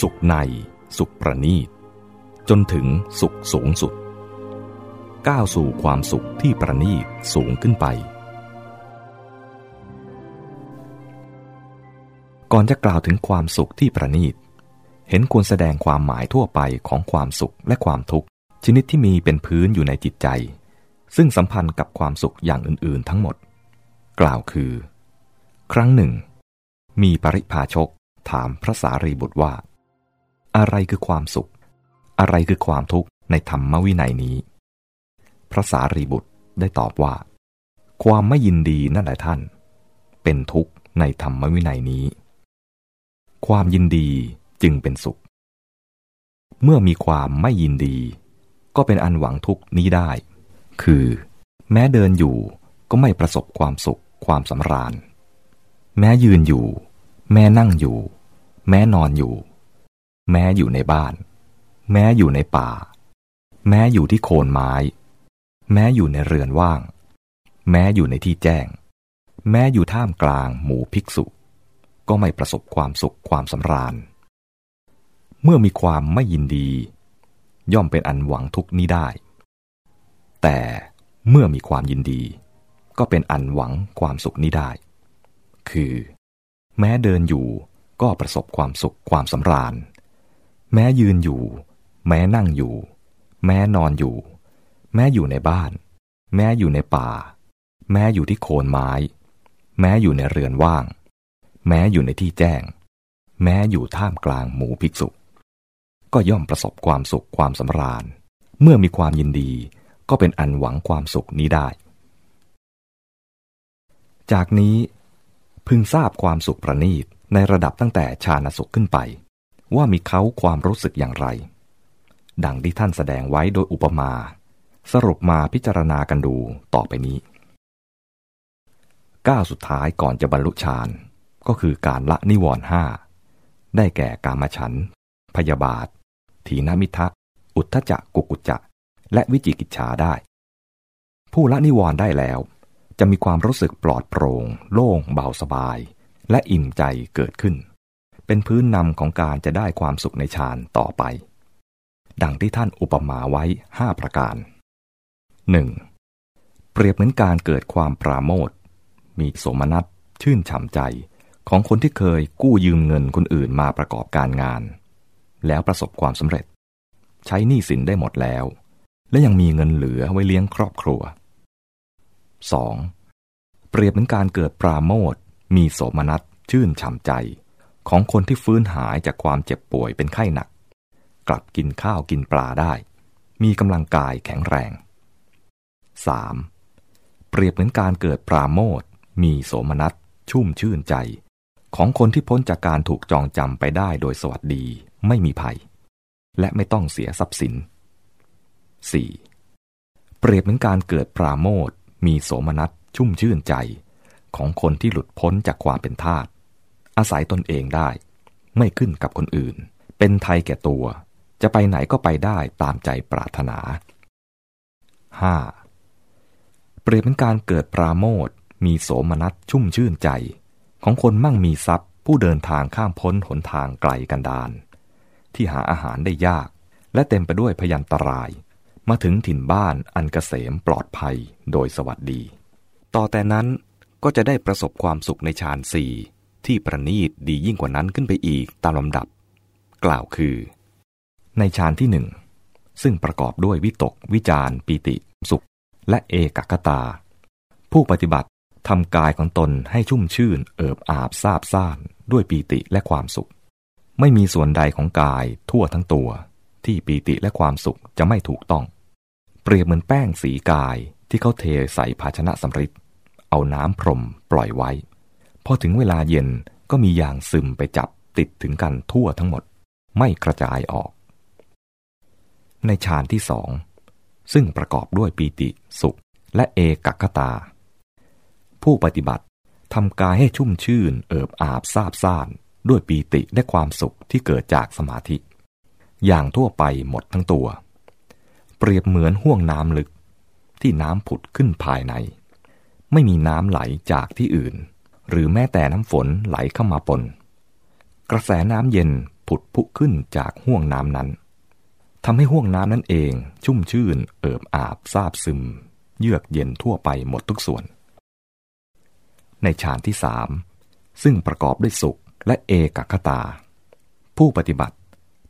สุขใน สุขประณีต จนถึงสุขสูงสุด ก้าวสู่ความสุขที่ประณีตสูงขึ้นไป ก่อนจะกล่าวถึงความสุขที่ประณีต เห็นควรแสดงความหมายทั่วไปของความสุขและความทุกข์ ชนิดที่มีเป็นพื้นอยู่ในจิตใจ ซึ่งสัมพันธ์กับความสุขอย่างอื่น ๆ ทั้งหมด กล่าวคือ ครั้งหนึ่ง มีปริพาชกถามพระสารีบุตรว่า อะไรคือความสุข อะไรคือความทุกข์ในธรรมวินัยนี้ พระสารีบุตรได้ตอบว่า ความไม่ยินดีนั่นแหละท่าน เป็นทุกข์ในธรรมวินัยนี้ ความยินดีจึงเป็นสุข เมื่อมีความไม่ยินดี ก็เป็นอันหวังทุกข์นี้ได้ คือ แม้เดินอยู่ก็ไม่ประสบความสุขความสำราญ แม้ยืนอยู่ แม้นั่งอยู่ แม้นอนอยู่ แม้อยู่ในบ้าน แม้อยู่ในป่า แม้อยู่ที่โคนไม้ แม้อยู่ในเรือนว่าง แม้อยู่ในที่แจ้ง แม้อยู่ท่ามกลางหมู่ภิกษุ ก็ไม่ประสบความสุขความสำราญ เมื่อมีความไม่ยินดี ย่อมเป็นอันหวังทุกนี้ได้ แต่เมื่อมีความยินดี ก็เป็นอันหวังความสุขนี้ได้ คือ แม้เดินอยู่ก็ประสบความสุขความสำราญ แม้ยืนอยู่ แม้นั่งอยู่ แม้นอนอยู่ แม้อยู่ในบ้าน แม้อยู่ในป่า แม้อยู่ที่โคนไม้ แม้อยู่ในเรือนว่าง แม้อยู่ในที่แจ้ง แม้อยู่ท่ามกลางหมู่ภิกษุ ก็ย่อมประสบความสุขความสำราญ เมื่อมีความยินดีก็เป็นอันหวังความสุขนี้ได้ จากนี้พึงทราบความสุขประณีตในระดับตั้งแต่ชาณสุขขึ้นไป ว่ามีเขาความรู้สึกอย่างไร ดังที่ท่านแสดงไว้โดยอุปมา สรุปมาพิจารณากันดูต่อไปนี้ก้าวสุดท้ายก่อนจะบรรลุฌานก็คือการละนิวรณ์ห้าได้แก่กามฉัน พยาบาท ถีนมิทะ อุทธจักกุกุจจะ และวิจิกิจฉาได้ ผู้ละนิวรณ์ได้แล้ว จะมีความรู้สึกปลอดโปร่ง โล่ง เบาสบาย และอิ่มใจเกิดขึ้น เป็นพื้นนำของการจะได้ความสุขในฌานต่อไป ดังที่ท่านอุปมาไว้ห้าประการ 1. เปรียบเหมือนการเกิดความปราโมทมีสมนัตชื่นฉ่ำใจของคนที่เคยกู้ยืมเงินคนอื่นมาประกอบการงาน แล้วประสบความสำเร็จ ใช้หนี้สินได้หมดแล้ว และยังมีเงินเหลือไว้เลี้ยงครอบครัว 2. เปรียบเหมือนการเกิดปราโมทมีโสมนัสชื่นฉ่ำใจ ของคนที่ฟื้นหายจากความเจ็บป่วยเป็นไข้หนัก กลับกินข้าวกินปลาได้ มีกำลังกายแข็งแรง 3. เปรียบเหมือนการเกิดปราโมทมีโสมนัสชุ่มชื่นใจ ของคนที่พ้นจากการถูกจองจำไปได้โดยสวัสดีไม่มีภัย และไม่ต้องเสียทรัพย์สิน 4. เปรียบเหมือนการเกิดปราโมทมีโสมนัสชุ่มชื่นใจ ของคนที่หลุดพ้นจากความเป็นทาส อาศัยตนเองได้ ไม่ขึ้นกับคนอื่น เป็นไทยแก่ตัว จะไปไหนก็ไปได้ตามใจปรารถนา 5. เปรียบเหมือนการเกิดปราโมทมีโสมนัสชุ่มชื่นใจ ของคนมั่งมีทรัพย์ ผู้เดินทางข้ามพ้นหนทางไกลกันดานที่หาอาหารได้ยาก และเต็มไปด้วยพยันตราย มาถึงถิ่นบ้านอันกเกษมปลอดภัยโดยสวัสดี ต่อแต่นั้นก็จะได้ประสบความสุขในฌานสี่ ที่ประณีตดียิ่งกว่านั้นขึ้นไปอีกตามลำดับ กล่าวคือ ในฌานที่หนึ่งซึ่งประกอบด้วยวิตก วิจารปีติ สุข และเอกกตา ผู้ปฏิบัติทำกายของตนให้ชุ่มชื่น เอิบอาบซาบซ่าน ด้วยปีติและความสุข ไม่มีส่วนใดของกายทั่วทั้งตัว ที่ปีติและความสุขจะไม่ถูกต้อง เปรียบเหมือนแป้งสีกายที่เขาเทใส่ภาชนะสำริดเอาน้ำพรมปล่อยไว้ พอถึงเวลาเย็นก็มียางซึมไปจับติดถึงกันทั่วทั้งหมด ไม่กระจายออก ในฌานที่สอง ซึ่งประกอบด้วยปีติสุขและเอกกตา ผู้ปฏิบัติทำกายให้ชุ่มชื่นเอิบอาบซาบซ่าน ด้วยปีติและความสุขที่เกิดจากสมาธิ อย่างทั่วไปหมดทั้งตัว เปรียบเหมือนห่วงน้ำลึกที่น้ำผุดขึ้นภายใน ไม่มีน้ำไหลจากที่อื่น หรือแม้แต่น้ำฝนไหลเข้ามาปน กระแสน้ำเย็นผุดพุขึ้นจากห่วงน้ำนั้นทำให้ห่วงน้ำนั้นเองชุ่มชื่นเอิบอาบซาบซึม เยือกเย็นทั่วไปหมดทุกส่วน ในฌานที่สามซึ่งประกอบด้วยสุขและเอกคตา ผู้ปฏิบัติ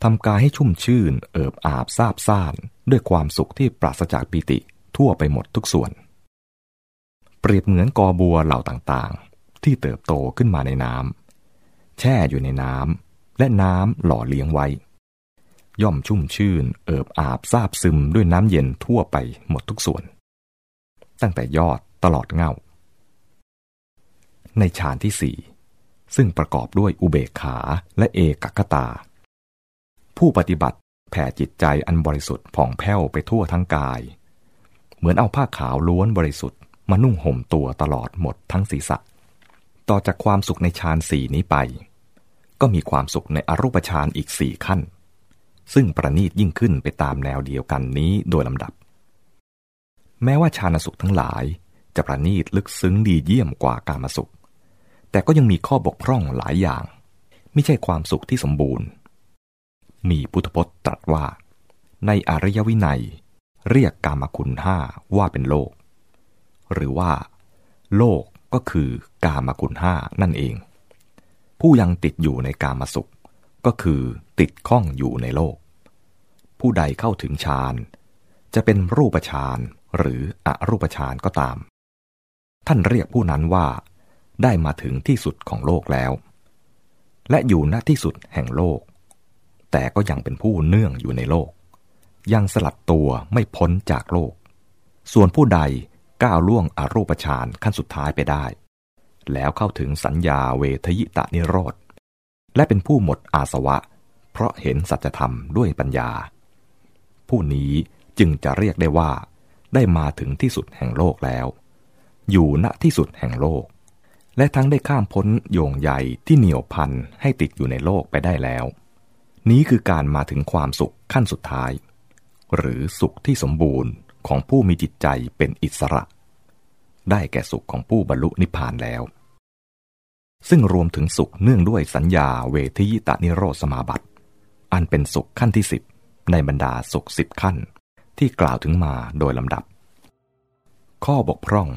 ทำกายให้ชุ่มชื่นเอิบอาบซาบซ่านด้วยความสุขที่ปราศจากปิติทั่วไปหมดทุกส่วน เปรียบเหมือนกอบัวเหล่าต่างๆ ที่เติบโตขึ้นมาในน้ำแช่อยู่ในน้ำและน้ำหล่อเลี้ยงไว้ ย่อมชุ่มชื่นเอิบอาบซาบซึมด้วยน้ำเย็นทั่วไปหมดทุกส่วน ตั้งแต่ยอดตลอดเงาในฌานที่สี่ซึ่งประกอบด้วยอุเบกขาและเอกคตา ผู้ปฏิบัติแผ่จิตใจอันบริสุทธิ์ผ่องแผ้วไปทั่วทั้งกาย เหมือนเอาผ้าขาวล้วนบริสุทธิ์มานุ่งห่มตัวตลอดหมดทั้งศีรษะ ต่อจากความสุขในฌานสี่นี้ไป ก็มีความสุขในอรูปฌานอีกสี่ขั้น ซึ่งประณีตยิ่งขึ้นไปตามแนวเดียวกันนี้โดยลำดับ แม้ว่าฌานสุขทั้งหลายจะประณีตลึกซึ้งดีเยี่ยมกว่ากามสุข แต่ก็ยังมีข้อบกพร่องหลายอย่าง ไม่ใช่ความสุขที่สมบูรณ์ มีพุทธพจน์ตรัสว่า ในอริยวินัย เรียกกามคุณห้าว่าเป็นโลก หรือว่า โลก ก็คือกามคุณห้านั่นเอง ผู้ยังติดอยู่ในกามสุข ก็คือติดข้องอยู่ในโลก ผู้ใดเข้าถึงฌานจะเป็นรูปฌานหรืออรูปฌานก็ตาม ท่านเรียกผู้นั้นว่า ได้มาถึงที่สุดของโลกแล้ว และอยู่ณที่สุดแห่งโลก แต่ก็ยังเป็นผู้เนื่องอยู่ในโลก ยังสลัดตัวไม่พ้นจากโลก ส่วนผู้ใด ก้าวล่วงอรูปฌานขั้นสุดท้ายไปได้ แล้วเข้าถึงสัญญาเวทยิตะนิโรธ และเป็นผู้หมดอาสวะ เพราะเห็นสัจธรรมด้วยปัญญา ผู้นี้จึงจะเรียกได้ว่า ได้มาถึงที่สุดแห่งโลกแล้ว อยู่ณที่สุดแห่งโลก และทั้งได้ข้ามพ้นโยงใหญ่ที่เหนียวพันให้ติดอยู่ในโลกไปได้แล้ว นี้คือการมาถึงความสุขขั้นสุดท้าย หรือสุขที่สมบูรณ์ ของผู้มีจิตใจเป็นอิสระ ได้แก่สุขของผู้บรรลุนิพพานแล้ว ซึ่งรวมถึงสุขเนื่องด้วยสัญญาเวทยิตานิโรธสมาบัติ อันเป็นสุขขั้นที่สิบในบรรดาสุขสิบขั้นที่กล่าวถึงมาโดยลำดับ ข้อบกพร่อง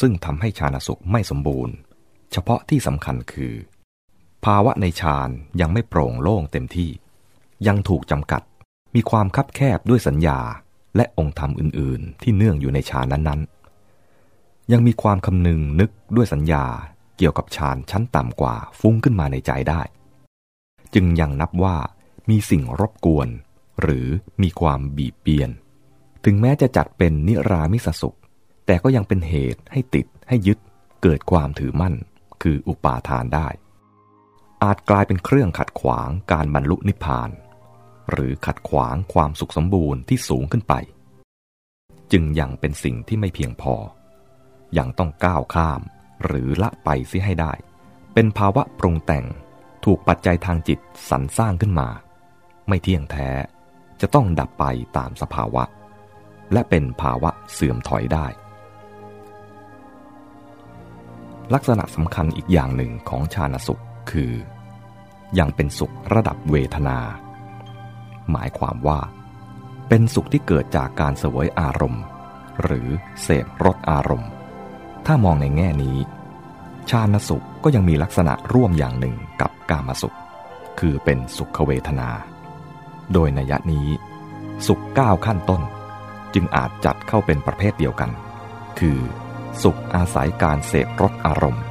ซึ่งทำให้ชาณสุขไม่สมบูรณ์ เฉพาะที่สำคัญคือ ภาวะในฌานยังไม่โปร่งโล่งเต็มที่ ยังถูกจำกัด มีความคับแคบด้วยสัญญา และองค์ธรรมอื่น ๆ ที่เนื่องอยู่ในฌานนั้นๆ ยังมีความคำนึงนึกด้วยสัญญาเกี่ยวกับฌานชั้นต่ำกว่าฟุ้งขึ้นมาในใจได้ จึงยังนับว่ามีสิ่งรบกวน หรือมีความบีบเบียน ถึงแม้จะจัดเป็นนิรามิสสุข แต่ก็ยังเป็นเหตุให้ติดให้ยึดเกิดความถือมั่น คืออุปาทานได้ อาจกลายเป็นเครื่องขัดขวางการบรรลุนิพพาน หรือขัดขวางความสุขสมบูรณ์ที่สูงขึ้นไป จึงยังเป็นสิ่งที่ไม่เพียงพอ ยังต้องก้าวข้ามหรือละไปเสียให้ได้ เป็นภาวะปรุงแต่งถูกปัจจัยทางจิตสรรสร้างขึ้นมา ไม่เที่ยงแท้ จะต้องดับไปตามสภาวะ และเป็นภาวะเสื่อมถอยได้ ลักษณะสำคัญอีกอย่างหนึ่งของชาณสุขคือ ยังเป็นสุขระดับเวทนา หมายความว่า เป็นสุขที่เกิดจากการเสวยอารมณ์ หรือเสพรสอารมณ์ ถ้ามองในแง่นี้ ชาณสุขก็ยังมีลักษณะร่วมอย่างหนึ่งกับกามสุข คือเป็นสุขเวทนา โดยนัยนี้ สุขก้าขั้นต้น จึงอาจจัดเข้าเป็นประเภทเดียวกัน คือ สุขอาศัยการเสพรสอารมณ์